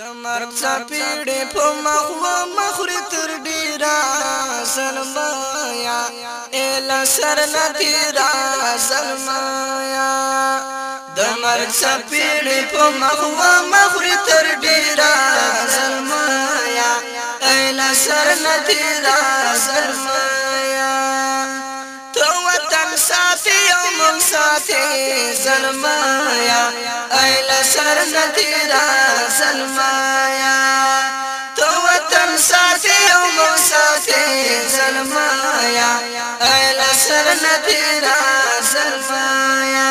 د مرګ څپېړې په مخوه مخورې تر ډېره زلمایا ایله سر نه تېره زلمایا د مرګ څپېړې په مخوه مخورې تر ډېره زلمایا ایله سر نه تېره زلمایا وطن ساتي او من ساتي زلمایا سر ندیرا زلمایا تو وطن صافي يوم صافي ساتي ايلا ایل سر ندیرا زلمایا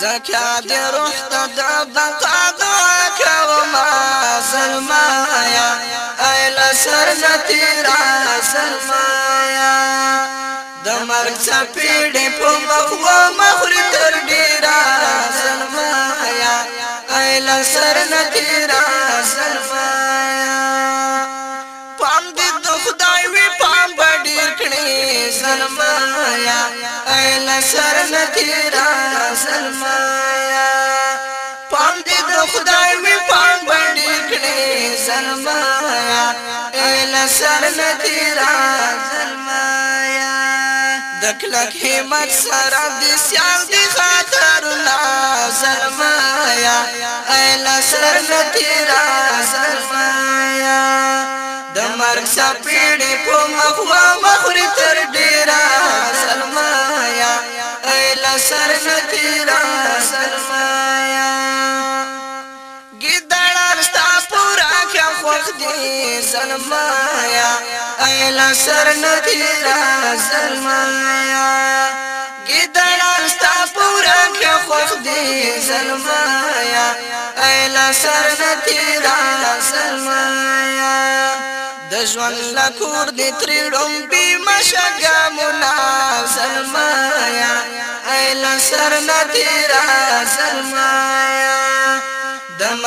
زکا روح تا دا مرګ سپېړې په مخو مخري تر ډیرا زلمایا ایلا سر نتیرا زلمایا پام دې د خدای وی پام باندې کړې زلمایا ایلا سر نتیرا زلمایا پام دې د خدای وی پام باندې کړې زلمایا ایلا سر نتیرا زلمایا کلک لک همت سره د سیال دی خاطر نا سرمایا ایلا سر تیرا سرمایا د مرګ سپېړې په مخ مخ دی زلمایا ایلا سر ندی را زلمایا گیدران ستا پورا که خوخ دی زلمایا ایلا سر ندی را زلمایا دژوان لکور دی تریڑم بی مشگا منا زلمایا ایلا سر ندی را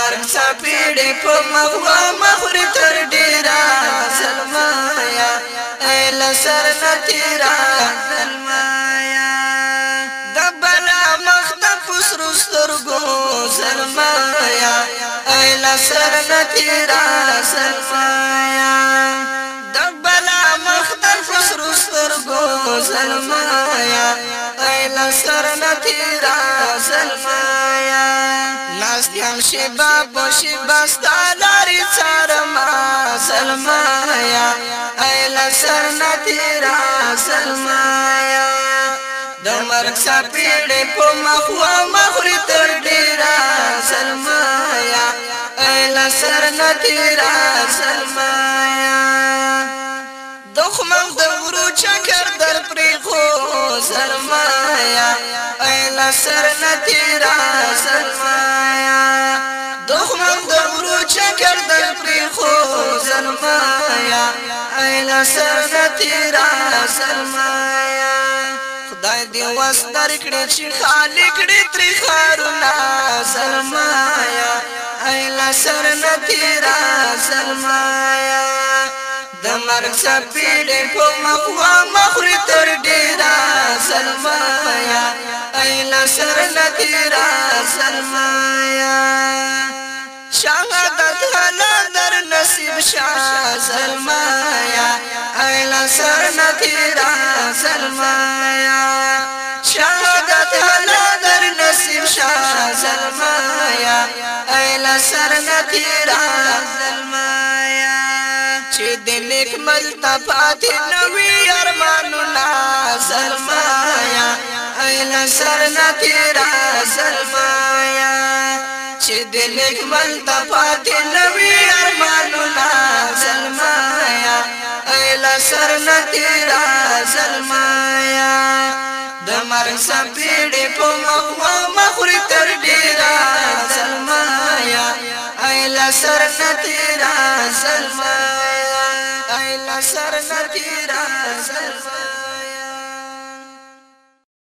پلار سپیړې په مغوا مخور تر ډیرا سلمایا ایل سر نتیرا سلمایا دبلا مختف سرسترګو سلمایا ایل سر نتیرا سلمایا دبلا مختف سرسترګو سلمایا لسر نتیرا زلمایا لاستیم شبا پوشی بستا لاری سارما زلمایا ای لسر نتیرا زلمایا د مرګ سپېړې په مخوا مخري تر ډیرا زلمایا ای لسر نتیرا زلمایا دخمن د ورو چکر در پری خو زلمایا زلمایا ایلا سر نتی را زلمایا دخمن دورو چکر در پری خو زلمایا ایلا سر نتی را زلمایا خدای دی وستر کړي چې خالق دې تری خارونه زلمایا ایلا سر نتی را زلمایا د مرګ سپیل په مخوا مخری تر ډیرا سلمایا ایلا سر لتیرا سلمایا شهادت هلا در نصیب شاه سلمایا ایلا سر لتیرا سلمایا شهادت هلا در نصیب شاه سلمایا ایلا سر لتیرا سلمایا اکمل تپات نوی ارمانونا سرمایا ایل سرنا تیرا سرمایا چه دل اکمل تپات نوی ارمانونا سرمایا ایل سرنا تیرا سرمایا دمر سپیڑی پو مخوا مخوری تر دیرا سرمایا ایلا سر نتیرا زلمان ایلا سر